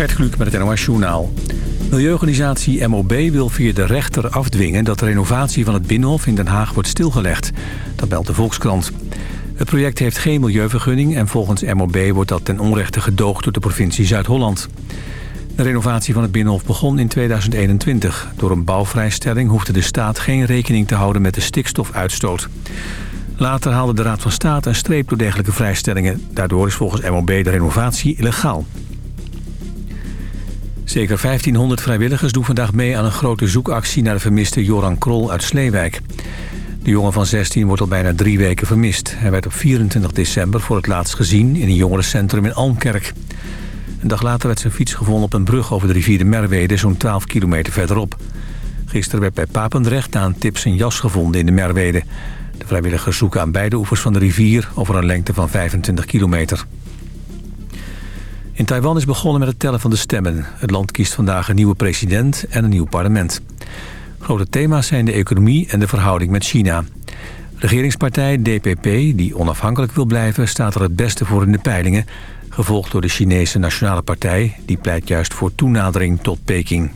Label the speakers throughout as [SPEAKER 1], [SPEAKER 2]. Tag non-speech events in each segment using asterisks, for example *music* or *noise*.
[SPEAKER 1] Gert Kluk met het NOS Journaal. Milieuorganisatie MOB wil via de rechter afdwingen... dat de renovatie van het Binnenhof in Den Haag wordt stilgelegd. Dat meldt de Volkskrant. Het project heeft geen milieuvergunning... en volgens MOB wordt dat ten onrechte gedoogd door de provincie Zuid-Holland. De renovatie van het Binnenhof begon in 2021. Door een bouwvrijstelling hoefde de staat geen rekening te houden met de stikstofuitstoot. Later haalde de Raad van State een streep door dergelijke vrijstellingen. Daardoor is volgens MOB de renovatie illegaal. Zeker 1500 vrijwilligers doen vandaag mee aan een grote zoekactie... naar de vermiste Joran Krol uit Sleewijk. De jongen van 16 wordt al bijna drie weken vermist. Hij werd op 24 december voor het laatst gezien in een jongerencentrum in Almkerk. Een dag later werd zijn fiets gevonden op een brug over de rivier de Merwede... zo'n 12 kilometer verderop. Gisteren werd bij Papendrecht na een tip zijn jas gevonden in de Merwede. De vrijwilligers zoeken aan beide oevers van de rivier over een lengte van 25 kilometer. In Taiwan is begonnen met het tellen van de stemmen. Het land kiest vandaag een nieuwe president en een nieuw parlement. Grote thema's zijn de economie en de verhouding met China. Regeringspartij DPP, die onafhankelijk wil blijven... staat er het beste voor in de peilingen... gevolgd door de Chinese Nationale Partij... die pleit juist voor toenadering tot Peking.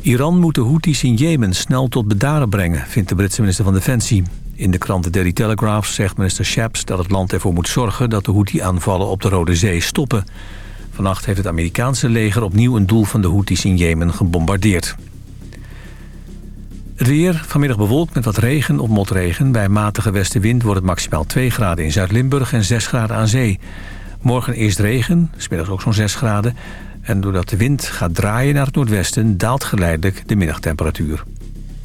[SPEAKER 1] Iran moet de Houthis in Jemen snel tot bedaren brengen... vindt de Britse minister van Defensie. In de krant The Daily Telegraph zegt minister Shapps dat het land ervoor moet zorgen... dat de Houthi-aanvallen op de Rode Zee stoppen. Vannacht heeft het Amerikaanse leger opnieuw een doel van de Houthis in Jemen gebombardeerd. Het weer, vanmiddag bewolkt met wat regen of motregen. Bij matige westenwind wordt het maximaal 2 graden in Zuid-Limburg en 6 graden aan zee. Morgen eerst regen, smiddags ook zo'n 6 graden. En doordat de wind gaat draaien naar het noordwesten... daalt geleidelijk de middagtemperatuur.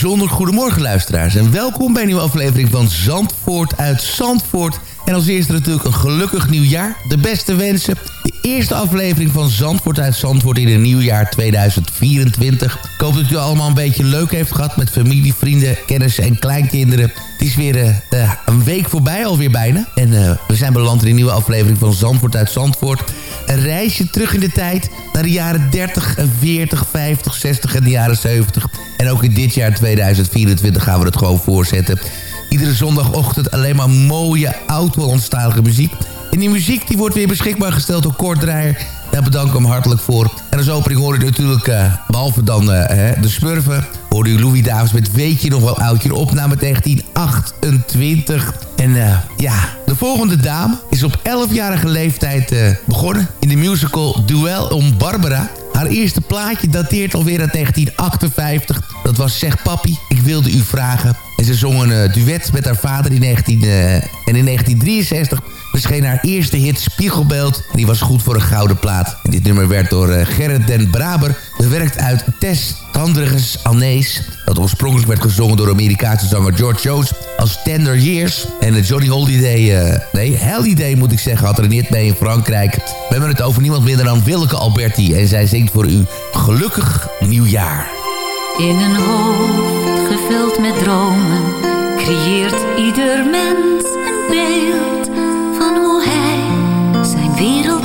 [SPEAKER 2] Bijzonder goedemorgen luisteraars en welkom bij een nieuwe aflevering van Zandvoort uit Zandvoort. En als eerste natuurlijk een gelukkig nieuwjaar, de beste wensen. Eerste aflevering van Zandvoort uit Zandvoort in het nieuwjaar 2024. Ik hoop dat u allemaal een beetje leuk heeft gehad met familie, vrienden, kennissen en kleinkinderen. Het is weer eh, eh, een week voorbij alweer bijna. En eh, we zijn beland in een nieuwe aflevering van Zandvoort uit Zandvoort. Een reisje terug in de tijd naar de jaren 30, 40, 50, 60 en de jaren 70. En ook in dit jaar 2024 gaan we het gewoon voorzetten. Iedere zondagochtend alleen maar mooie oud-Hollandstalige muziek. En die muziek die wordt weer beschikbaar gesteld door Kort Draaier. Daar bedank ik hem hartelijk voor. En als opening hoor je natuurlijk, uh, behalve dan uh, de Smurfen... hoorde u Louis Davis met Weet je nog wel oudje? Een opname 1928. En uh, ja, de volgende dame is op 11-jarige leeftijd begonnen... in de musical Duel om Barbara... Haar eerste plaatje dateert alweer uit 1958. Dat was Zeg Papi, ik wilde u vragen. En ze zong een duet met haar vader in 19, en in 1963 verscheen haar eerste hit Spiegelbeeld. Die was goed voor een gouden plaat. Dit nummer werd door uh, Gerrit den Braber bewerkt uit Tess Tandriges Annees. Dat oorspronkelijk werd gezongen door Amerikaanse zanger George Jones als Tender Years. En uh, Johnny Holiday, uh, nee, Holiday moet ik zeggen, had er niet mee in Frankrijk. We hebben het over niemand minder dan Willeke Alberti. En zij zingt voor u Gelukkig Nieuwjaar.
[SPEAKER 3] In een hoofd gevuld met dromen creëert ieder mens een beeld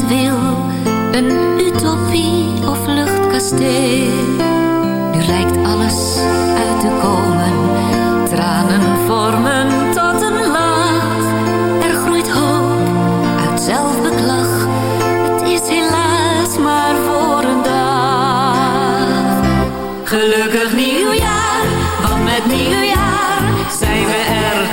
[SPEAKER 3] wil. Een utopie of luchtkasteel. Nu lijkt alles uit te komen, tranen vormen tot een lach. Er groeit hoop uit zelfbeklag, het is helaas maar voor een dag. Gelukkig nieuwjaar, want met nieuwjaar zijn we er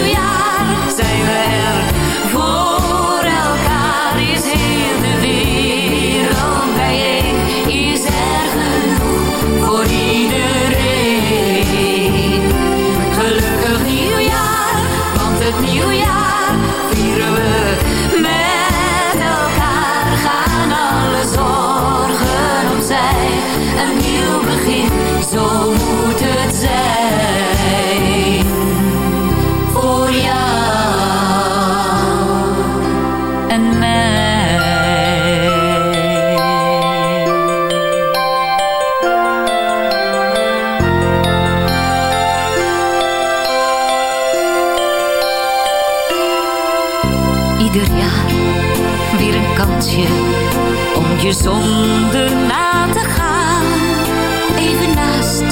[SPEAKER 3] met nieuwjaar om je zonde na te gaan. Even naast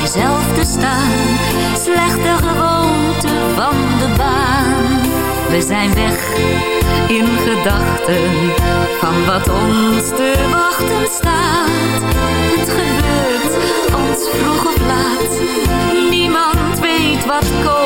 [SPEAKER 3] jezelf te staan, slechte gewoonte van de baan. We zijn weg in gedachten van wat ons te wachten staat. Het gebeurt ons vroeg of laat, niemand weet wat komen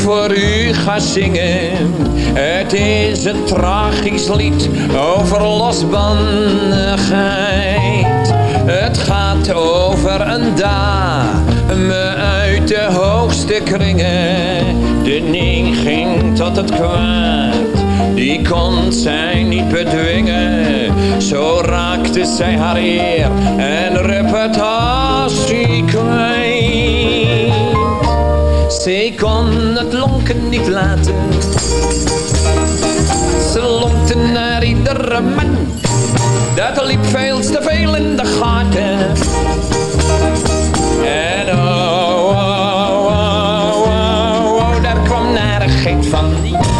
[SPEAKER 3] voor
[SPEAKER 4] u ga zingen. Het is een tragisch lied over losbandigheid. Het gaat over een dame uit de hoogste kringen. De neiging tot het kwaad, die kon zij niet bedwingen. Zo raakte zij haar eer en reputatie kwijt. Zij kon het lonken niet laten. iedere man. Dat liep veel te veel in de gaten. En oh, oh, oh, oh, oh, daar kwam narigheid van. Haar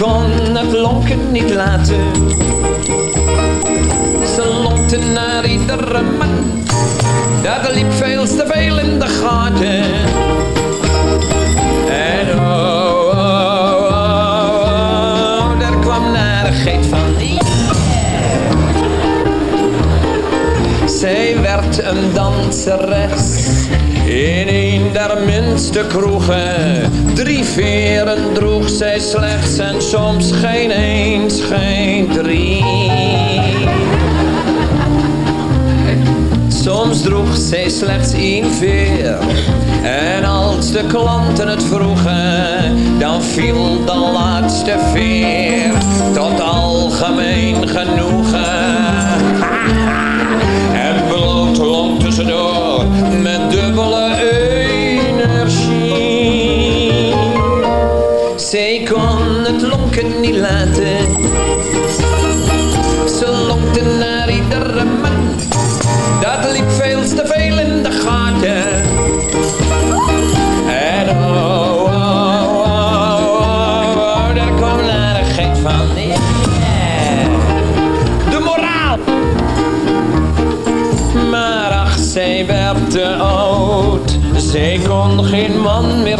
[SPEAKER 4] kon het lonken niet laten Ze lonkte naar iedere man dat liep veel te veel in de gaten. En oh, oh, oh, oh daar kwam narigheid van. Zij werd een danseres in een der minste kroegen. Drie veren droeg zij slechts en soms geen eens, geen drie. Soms droeg zij slechts één veer. En als de klanten het vroegen, dan viel de laatste veer tot algemeen genoegen. *laughs* En bloot long tussendoor met dubbele niet laten. Ze lonkte naar iedere man dat liep veel te veel in de gaten. En oh, oh, oh, oh, oh daar kwam van. Yeah. De moraal. Maar ach, zij werd te oud. Zij kon geen man meer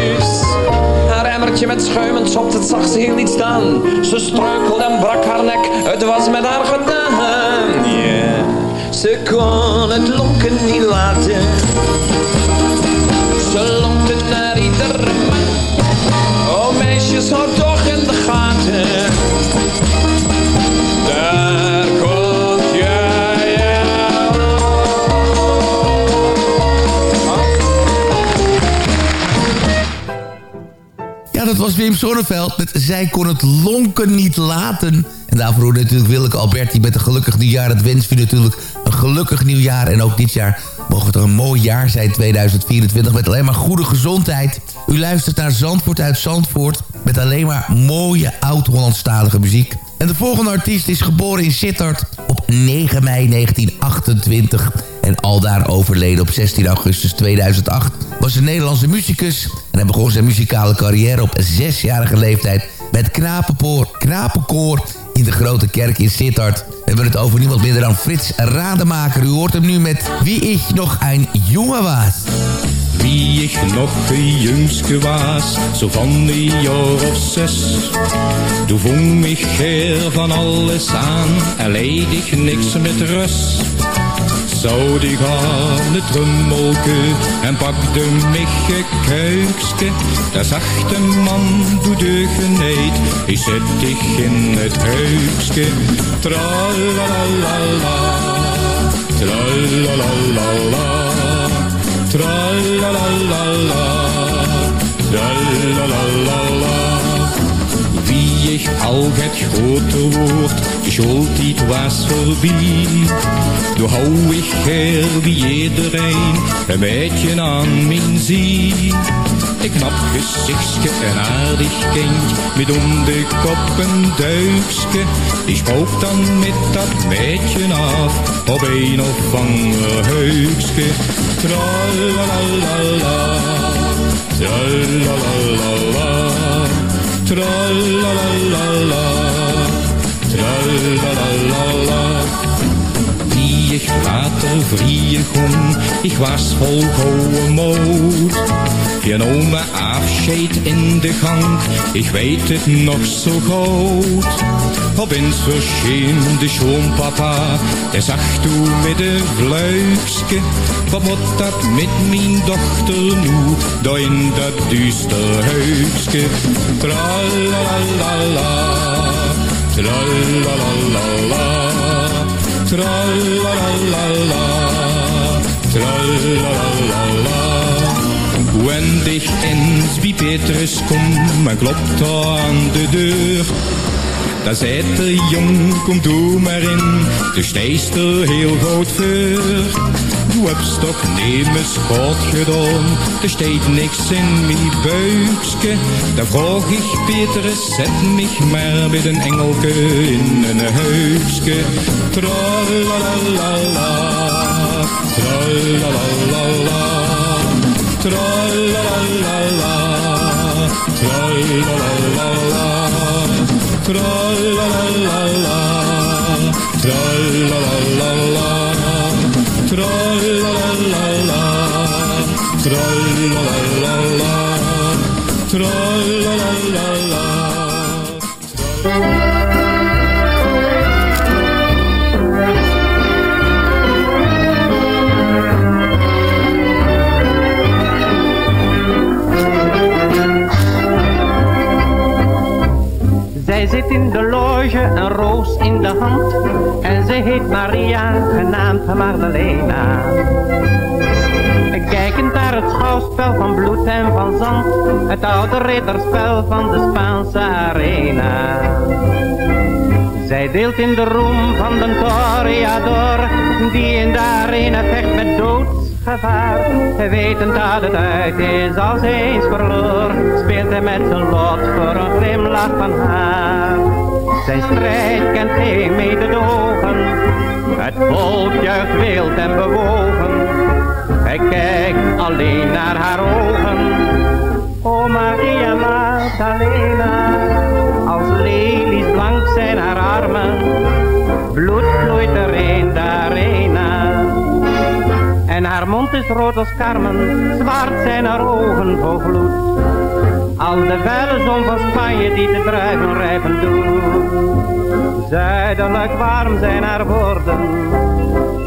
[SPEAKER 4] Met schuimend sopt, het zag ze heel niet staan. Ze struikelde en brak haar nek, het was met haar gedaan. Yeah. Ze kon het lonken niet laten.
[SPEAKER 2] Dat was Wim Sonneveld met Zij kon het lonken niet laten. En daarvoor hoorde natuurlijk Willeke Alberti met een gelukkig nieuwjaar. Dat wens je natuurlijk een gelukkig nieuwjaar. En ook dit jaar mogen het een mooi jaar zijn, 2024. Met alleen maar goede gezondheid. U luistert naar Zandvoort uit Zandvoort. Met alleen maar mooie oud-Hollandstalige muziek. En de volgende artiest is geboren in Sittard op 9 mei 1928. En aldaar overleden op 16 augustus 2008. Was een Nederlandse muzikus. En hij begon zijn muzikale carrière op zesjarige leeftijd met knapenkoor, knapenkoor in de grote kerk in Sittard. We hebben het over niemand minder dan Frits Rademaker. U hoort hem nu met Wie ik nog een jongen was.
[SPEAKER 5] Wie ik nog een jongske was, zo van een jaar of zes. Toen vong ik her van alles aan en leed ik niks met rust. Zou die gaan het rummelke en pakte mich een kuikske. Daar zag de man doe de geneid, ik zet dich in het huikske. Tralalala, tralalala. Tralalala, tralalala. Ik al het grote woord, de schooltijd was voorbij. Toen hou ik her wie iedereen, een beetje aan mijn zie. Een knap gezichtje, een aardig kind, met om de kop een duikske. Die spook dan met dat meidje af, op een of ander heukske. Tra-la-la-la-la, tra-la-la-la-la, tra-la-la-la-la, tra-la-la-la-la. Vlieg water, vlieg om, ik was vol gouden moed. Je nam me afscheid in de gang, ik weet het nog zo goed. Opeens verscheen de schoonpapa, hij zag toen met een vluikske. Wat moet dat met mijn dochter nu, daar in dat duister huisje? Tra-la-la-la-la, tra-la-la-la-la, tra-la-la-la-la, tra-la-la-la-la. Wenn dich eens bij Petrus kom en klopt aan de deur. Dan zei de jong, kom doe maar in, de stijst er heel goed voor. Du hebt toch nemen schot gedaan, er steekt niks in mijn buikske. Dan vroeg ik Petrus, zet mich maar bij een engelke in een huisje. Tra-la-la-la-la, tra-la-la-la-la. Tra-la-la-la-la, tra-la-la-la-la, tra-la-la-la-la,
[SPEAKER 6] in de loge, een roos in de hand. En ze heet Maria, genaamd Magdalena. Kijkend naar het schouwspel van bloed en van zand. Het oude ridderspel van de Spaanse arena. Zij deelt in de roem van de toreador. Die in de arena vecht met doodsgevaar. Wetend dat het uit is als eens verloor. Speelt hij met zijn lot voor een glimlach van haar. Zijn strijd kent geen mededogen. Het volk juicht wild en bewogen. Hij kijkt alleen naar haar ogen. O Maria Magdalena, als lelies blank zijn haar armen. Bloed vloeit er in de arena. Haar mond is rood als karmen, zwart zijn haar ogen vol gloed. Al de felle zon van Spanje die de druiven rijpen doet. Zuidelijk warm zijn haar woorden,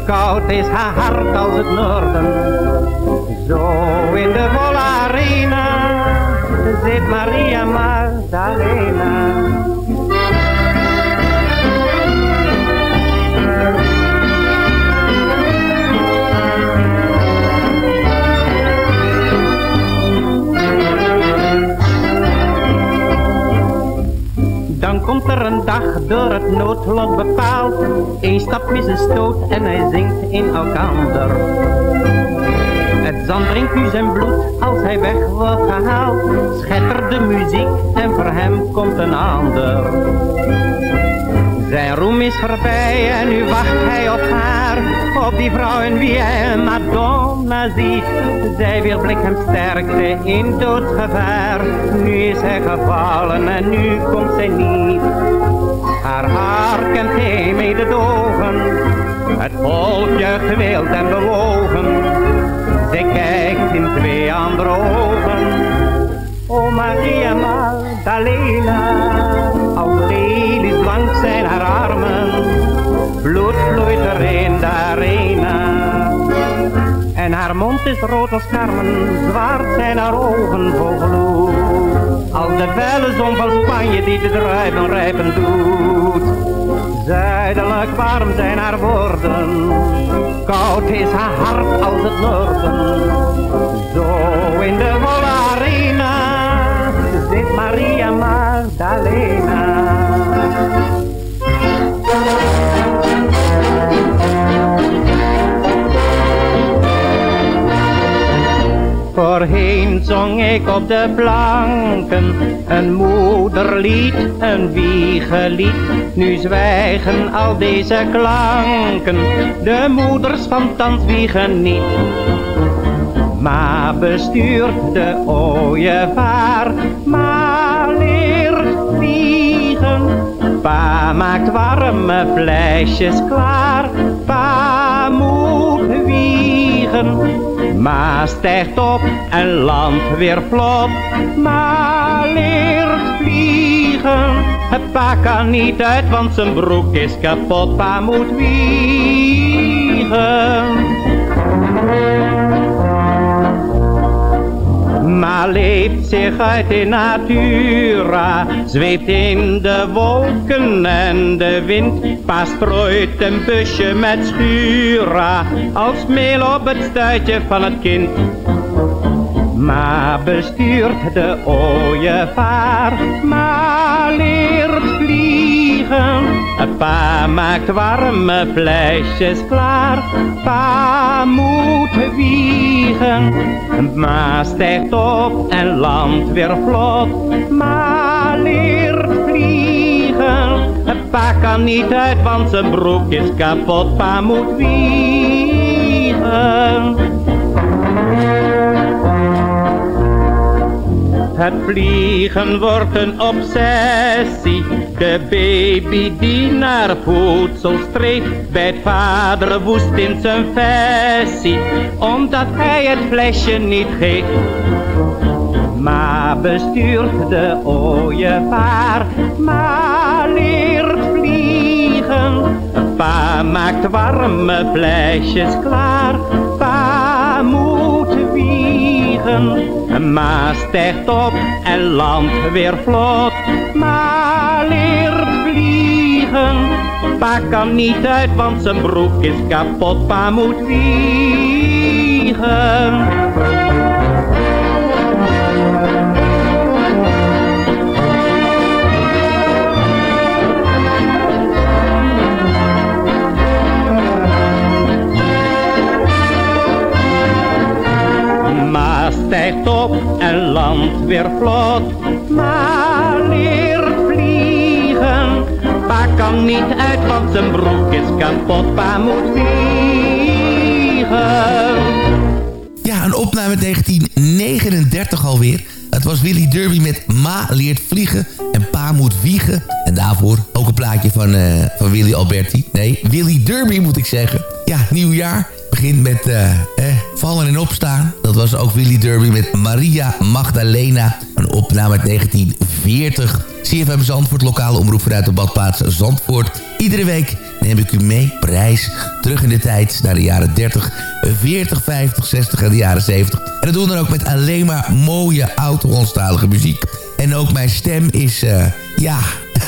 [SPEAKER 6] koud is haar hart als het noorden. Zo in de volle arena zit Maria Magdalena. Komt er een dag door het noodlot bepaald. Eén stap is een stoot en hij zinkt in elkander. Het zand drinkt nu zijn bloed als hij weg wordt gehaald. Schettert de muziek en voor hem komt een ander. Zijn roem is voorbij en nu wacht hij op haar. Op die vrouw in wie hij Madonna ziet. Zij wil blik hem sterkte in doodsgevaar. Nu is hij gevallen en nu komt zij niet. Haar haar kent geen mededogen. Het volk juicht en bewogen. Zij kijkt in twee andere ogen. O Maria Magdalena, als lelies blank zijn haar armen. Bloed vloeit er in de arena. En haar mond is rood als karmen, zwart zijn haar ogen vol gloed. Als de felle zon van Spanje die de druiven rijpen doet. Zuidelijk warm zijn haar woorden, koud is haar hart als het noorden. Zo in de volle arena zit Maria Magdalena. Voorheen zong ik op de planken een moederlied, een wiegelied. Nu zwijgen al deze klanken, de moeders van thans wiegen niet. Maar bestuurt de ooievaar, maar leert vliegen. Pa maakt warme flesjes klaar, pa moet wiegen. Ma stijgt op en landt weer vlot, ma leert vliegen. Pa kan niet uit, want zijn broek is kapot, pa moet wiegen. Maar leeft zich uit in natura, zweeft in de wolken en de wind. Pa strooit een busje met schura, als meel op het stuitje van het kind. Maar bestuurt de ooievaar, maar leert. Pa maakt warme flesjes klaar, pa moet wiegen. Ma stijgt op en landt weer vlot, ma leert vliegen. Pa kan niet uit, want zijn broek is kapot, pa moet wiegen. Het vliegen wordt een obsessie, de baby die naar voedsel streeft, bijt vader woest in zijn vessie, omdat hij het flesje niet geeft. Maar bestuurt de ooievaar, maar leert vliegen. Pa maakt warme flesjes klaar, pa moet wiegen. Ma stijgt op en landt weer vlot, ma leert vliegen. Pa kan niet uit, want zijn broek is kapot, pa moet wiegen. Stijgt op en landt weer vlot, maar leert vliegen. Pa kan niet uit, want zijn broek is kapot, pa moet vliegen.
[SPEAKER 2] Ja, een opname 1939 alweer. Het was Willy Derby met Ma leert vliegen en Pa moet wiegen. En daarvoor ook een plaatje van, eh, van Willy Alberti. Nee, Willy Derby moet ik zeggen. Ja, nieuw jaar. Begint met eh, vallen en opstaan. Dat was ook Willy Derby met Maria Magdalena. Een opname uit 1940. CFM Zandvoort, lokale omroep vanuit de badplaats Zandvoort. Iedere week neem ik u mee, prijs, terug in de tijd naar de jaren 30, 40, 50, 60 en de jaren 70. En dat doen we dan ook met alleen maar mooie oud-Hollandstalige muziek. En ook mijn stem is, eh, ja,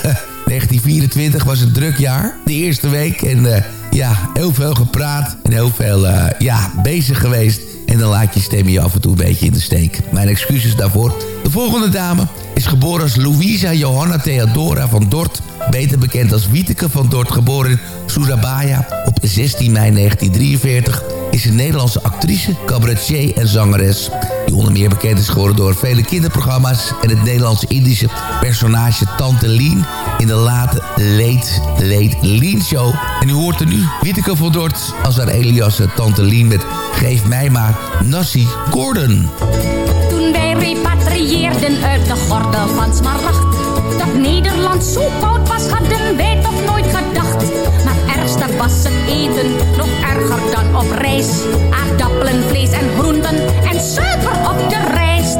[SPEAKER 2] *laughs* 1924 was een druk jaar. De eerste week en eh, ja, heel veel gepraat en heel veel eh, ja, bezig geweest. En dan laat je stem je af en toe een beetje in de steek. Mijn excuses daarvoor. De volgende dame is geboren als Louisa Johanna Theodora van Dort. Beter bekend als Wieteke van Dort, geboren in Surabaya op 16 mei 1943 is een Nederlandse actrice, cabaretier en zangeres... die onder meer bekend is geworden door vele kinderprogramma's... en het Nederlands-Indische personage Tante Lien... in de late Late Late Lien Show. En u hoort er nu Witteke van Dort als haar alias Tante Lien... met Geef mij maar Nassi Gordon.
[SPEAKER 7] Toen wij repatrieerden uit de gordel van Smaragd Dat Nederland zo koud was, hadden wij toch nooit gedacht Maar ergste was het eten, nog erger dan op reis Aardappelen, vlees en groenten en suiker op de rijst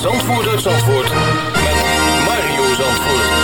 [SPEAKER 8] Zandvoort uit Zandvoort. Met Mario Zandvoort.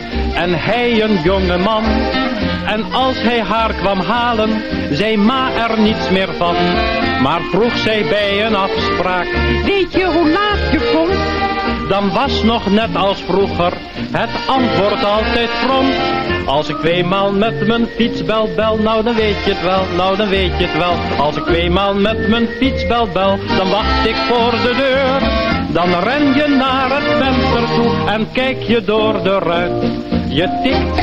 [SPEAKER 9] en hij een jonge man. En als hij haar kwam halen, zei ma er niets meer van. Maar vroeg zij bij een afspraak, weet je hoe laat je komt? Dan was nog net als vroeger het antwoord altijd prompt. Als ik tweemaal met mijn fiets bel bel, nou dan weet je het wel, nou dan weet je het wel. Als ik tweemaal met mijn fiets bel bel, dan wacht ik voor de deur. Dan ren je naar het venster toe en kijk je door de ruit. Je tikt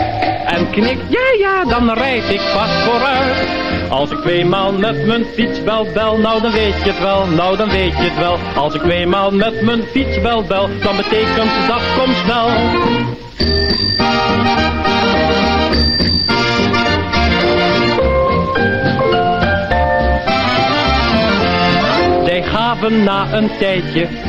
[SPEAKER 9] en knikt, ja ja, dan rijd ik vast vooruit. Als ik tweemaal met mijn fiets bel bel, nou dan weet je het wel, nou dan weet je het wel. Als ik tweemaal met mijn fiets bel bel, dan betekent dat kom snel. Zij gaven na een tijdje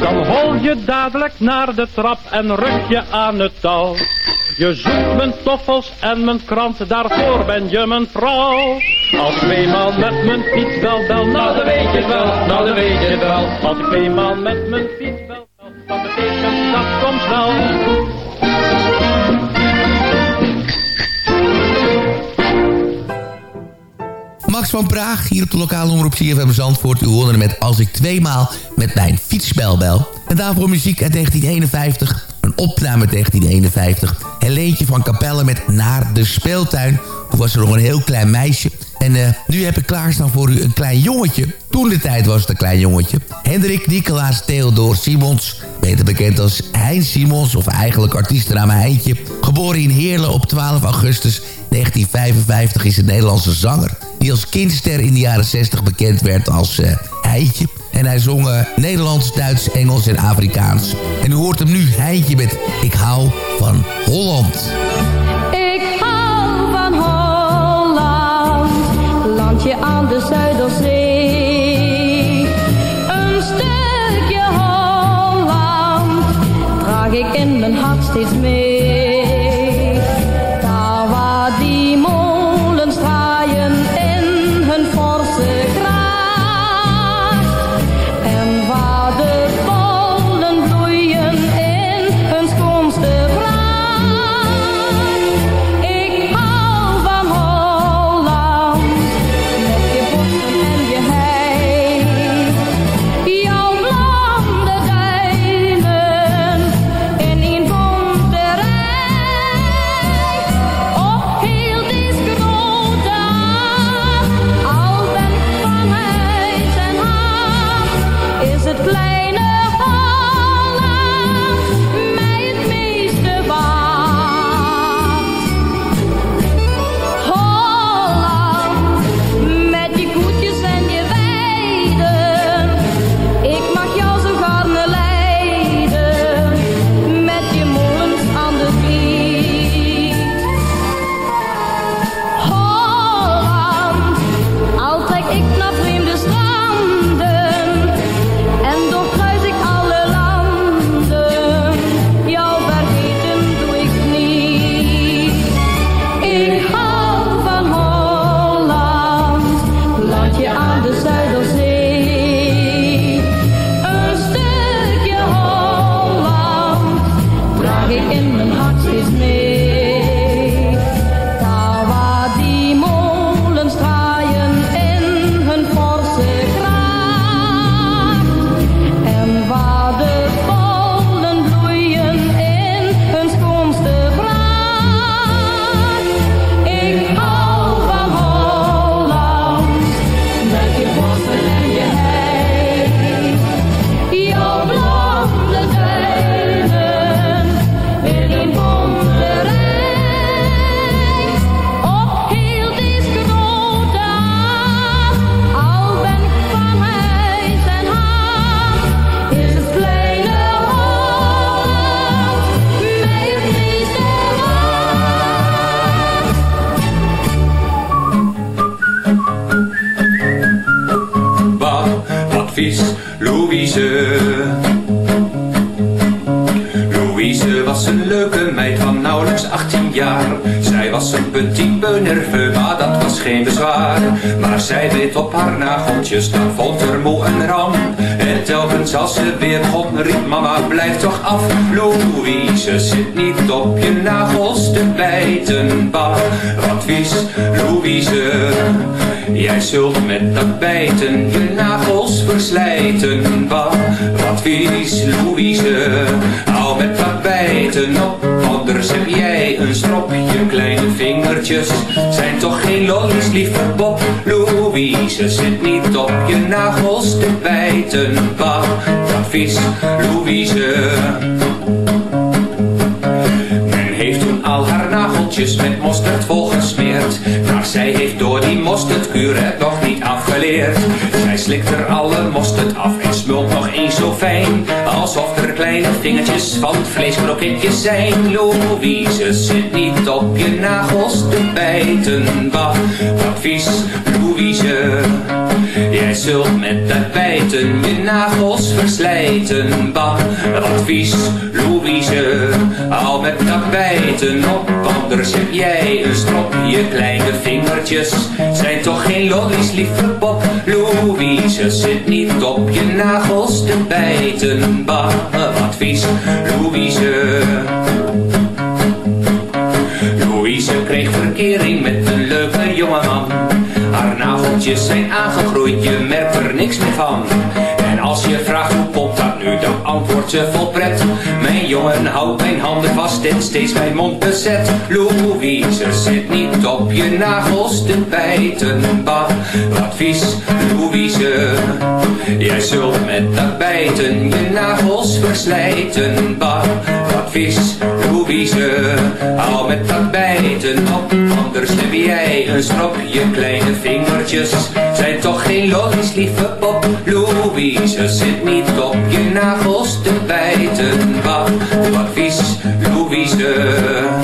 [SPEAKER 9] Dan hol je dadelijk naar de trap en ruk je aan het touw. Je zoekt mijn toffels en mijn krant, daarvoor ben je mijn vrouw. Als ik tweemaal met mijn fiets bel bel, nou dan weet je wel, nou dan weet je wel. Als ik tweemaal met mijn fiets bel bel, dan betekent dat kom snel.
[SPEAKER 2] Max van Praag, hier op de lokale omroep CFM Zandvoort. U hoorde met Als ik tweemaal met mijn fietsbel bel. En daarvoor muziek uit 1951. Een opname uit 1951. Helentje van Capelle met Naar de Speeltuin. Toen was er nog een heel klein meisje. En uh, nu heb ik klaarstaan voor u een klein jongetje. Toen de tijd was het een klein jongetje. Hendrik Nicolaas Theodor Simons. Beter bekend als Hein Simons. Of eigenlijk artiestennaam Heintje. Geboren in Heerlen op 12 augustus 1955 is een Nederlandse zanger. Die als kindster in de jaren 60 bekend werd als uh, Heintje. En hij zong Nederlands, Duits, Engels en Afrikaans. En u hoort hem nu, Heintje met Ik hou van Holland.
[SPEAKER 10] Ik hou van Holland, landje aan de Zuiderzee. Een stukje Holland draag ik in mijn hart steeds mee. Op
[SPEAKER 11] haar nageltjes, dat vond er moe een ramp. En telkens als ze weer begon, riep mama, blijf toch af. Louise, zit niet op je nagels te bijten, bah. Wat vies, Louise. Jij zult met dat bijten je nagels verslijten, bah. Wat vies, Louise. Hou met dat bijten op, anders heb jij een strop. Je kleine vingertjes zijn toch geen lollies, lieve Bob. Louise zit niet op je nagels te bijten, bah. Wat vies, Louise. Men heeft toen al haar nageltjes met mosterd volgesmeerd. Maar zij heeft door die mosterdkuur het nog niet afgeleerd. Zij slikt er alle mosterd af en smult nog eens zo fijn. Alsof er kleine vingertjes van vleeskroketjes zijn. Louise zit niet op je nagels te bijten. Bah, wat vies, Louise. Jij zult met dat bijten je nagels verslijten. Bah, wat vies, Louise. Al met dat bijten op, anders heb jij een strop. Je kleine vingertjes zijn toch geen lollies, lieve Bob. Louise zit niet op je nagels te bijten. Bah, wat vies, Louise. Louise kreeg verkering met nageltjes zijn aangegroeid, je merkt er niks meer van. En als je vraagt hoe komt dat nu, dan antwoordt ze vol pret. Mijn jongen houdt mijn handen vast en steeds mijn mond bezet. Louise zit niet op je nagels te bijten. Bah, wat vies, Louise. Jij zult met dat bijten je nagels verslijten. Bah, wat vies, Louise. Hou met dat bijten op, anders heb jij een strop. Je kleine vingertjes zijn toch geen lollies, lieve pop. Louise zit niet op je nagels te bijten. Bah, wat vies, Louise.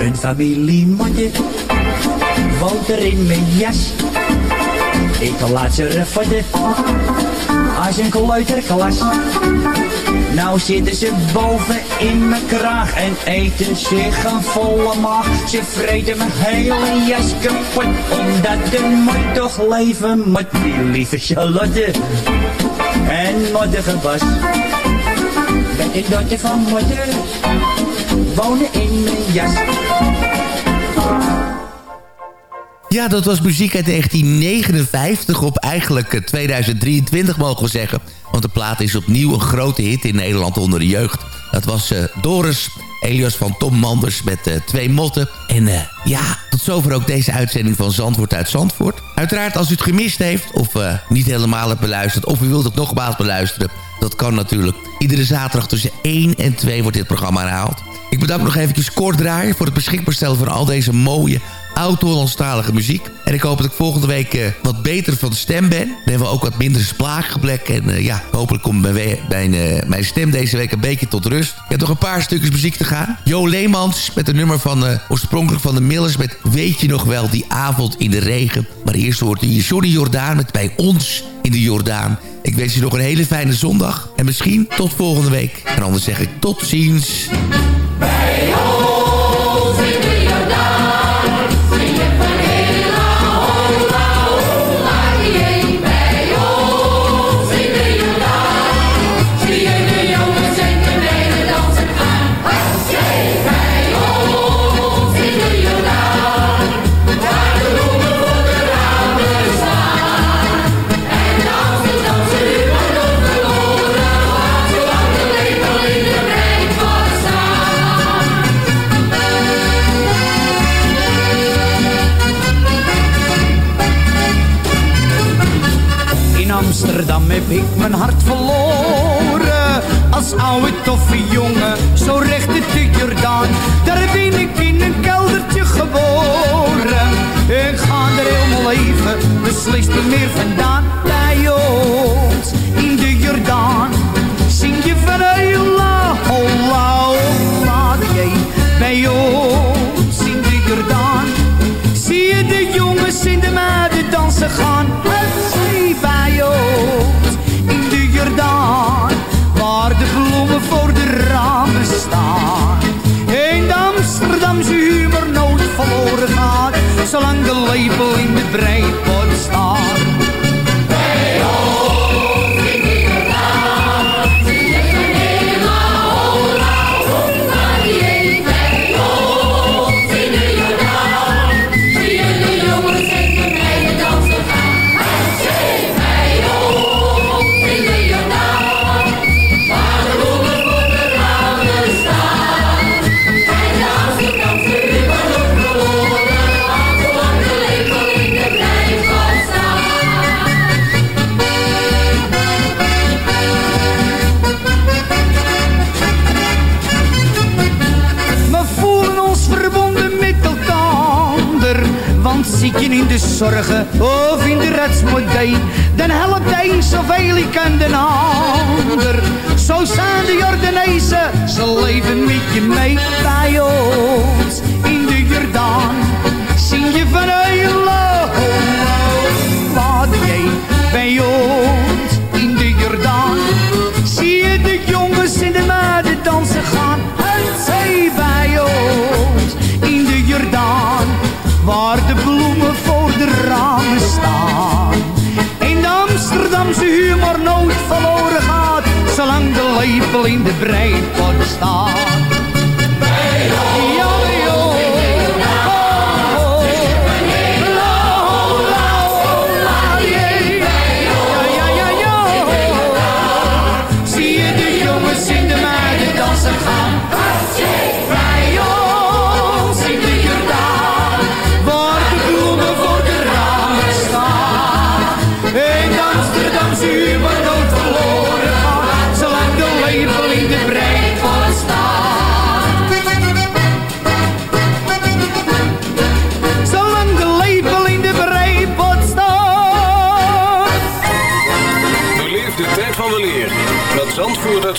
[SPEAKER 12] Een familie motten
[SPEAKER 13] water in mijn jas. Ik laat ze ruffelen als een kleuterklas. Nou zitten ze boven in mijn kraag en eten zich een volle maag. Ze vreten mijn hele jas kapot, omdat de moet toch leven moet. Die lieve Charlotte en moddige Bas. Met de dochter van moeder wonen in mijn jas.
[SPEAKER 2] Ja, dat was muziek uit 1959 op eigenlijk eh, 2023 mogen we zeggen. Want de plaat is opnieuw een grote hit in Nederland onder de jeugd. Dat was eh, Doris, Elias van Tom Manders met eh, twee motten. En eh, ja, tot zover ook deze uitzending van Zandvoort uit Zandvoort. Uiteraard als u het gemist heeft of eh, niet helemaal hebt beluisterd... of u wilt het nogmaals beluisteren, dat kan natuurlijk. Iedere zaterdag tussen 1 en 2 wordt dit programma herhaald. Ik bedank nog even kort draaien voor het beschikbaar stellen van al deze mooie oud-Hollandstalige muziek. En ik hoop dat ik volgende week eh, wat beter van stem ben. Dan hebben we ook wat minder splaaggeblek. En eh, ja, hopelijk komt mijn, mijn, eh, mijn stem deze week een beetje tot rust. Ik heb nog een paar stukjes muziek te gaan. Jo Leemans met een nummer van oorspronkelijk van de Millers... met Weet je nog wel, die avond in de regen. Maar eerst hoort u Johnny Jordaan met Bij ons in de Jordaan. Ik wens je nog een hele fijne zondag. En misschien tot volgende week. En anders zeg ik tot ziens.
[SPEAKER 13] In Amsterdam heb ik mijn hart verloren. Als oude toffe jongen, zo recht de Jordaan. Daar ben ik in een keldertje geboren. Ik ga er heel mijn leven beslist niet meer vandaan. Bij ons in de Jordaan zing je van Eula, holla, holla, jee. Bij ons in de Jordaan zie je de jongens in de meiden dansen gaan. In de Jordaan, waar de bloemen voor de ramen staan. In de Amsterdamse humor nooit verloren gaat, zolang de lepel in de breipot de zorgen of in de retsmodee, dan helpt een zoveel ik aan de ander. Zo zijn de Jordanezen, ze leven met je mee bij ons in de Jordaan. Zing je van Eula, wat jij bij Lepel in de breipot staat.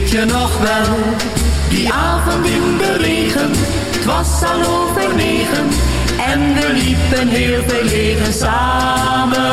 [SPEAKER 3] Weet je nog wel, die avond in de regen, het was al over negen en we liepen heel verlegen samen.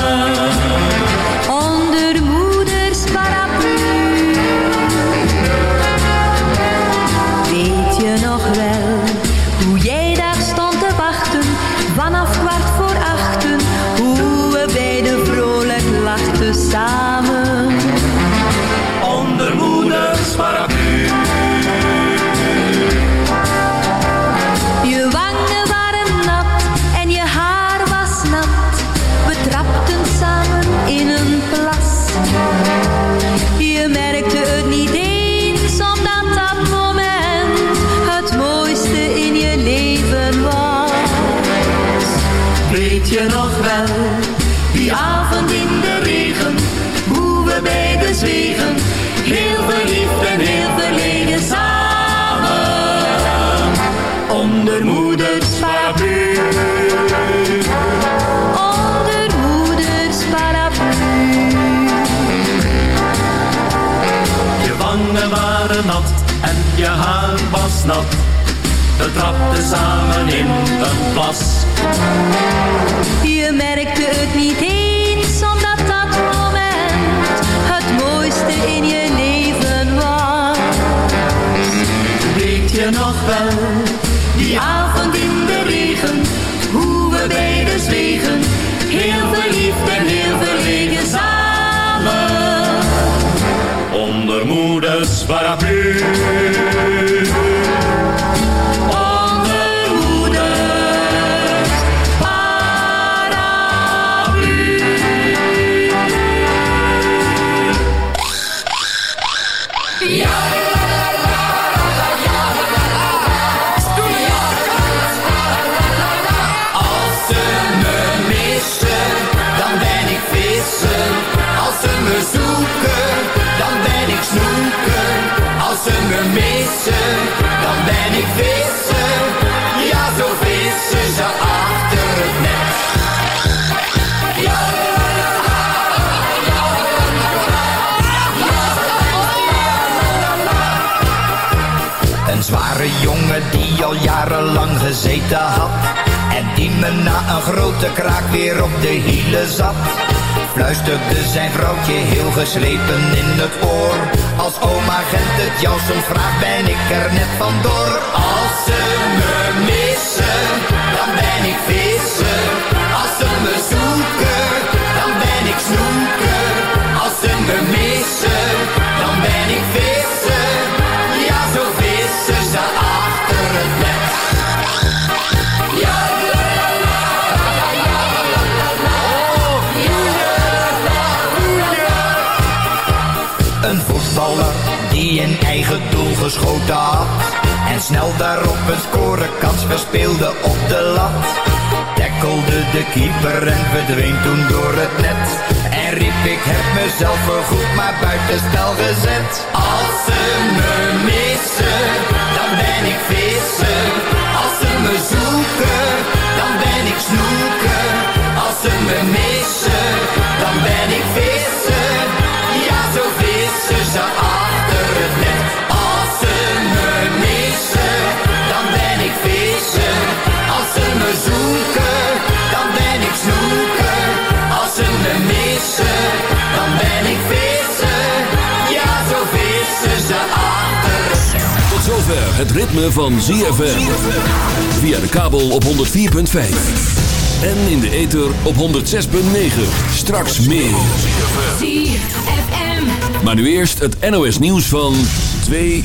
[SPEAKER 14] We trapten samen in een plas. Je merkte het niet eens, omdat dat moment het mooiste in je leven was.
[SPEAKER 3] Weet je nog wel, die avond in de regen, hoe we beiden zwegen, heel verliefd en heel verlegen samen. Onder moeders paraplu.
[SPEAKER 15] Gezeten had En die me na een grote kraak weer op de hielen zat Fluisterde zijn vrouwtje heel geslepen in het oor. Als oma Gent het jou soms vraagt ben ik er net vandoor. Als ze me missen, dan ben ik vissen geschoten had. En snel daarop een scorekans verspeelde op de lat. Tackelde de keeper en verdween toen door het net. En riep ik heb mezelf voorgoed maar buitenspel gezet. Als ze me missen, dan ben ik vissen. Als ze me zoeken, dan ben ik snoeken. Als ze me missen, dan ben ik vissen. Ja, zo vissen ze achter me zoeken, dan ben ik snoeker. Als ze me missen, dan ben ik vissen. Ja, zo vissen ze achter. Tot
[SPEAKER 16] zover het ritme van ZFM. Via de kabel op 104.5. En in de ether op 106.9. Straks meer. Maar nu eerst het NOS nieuws van 2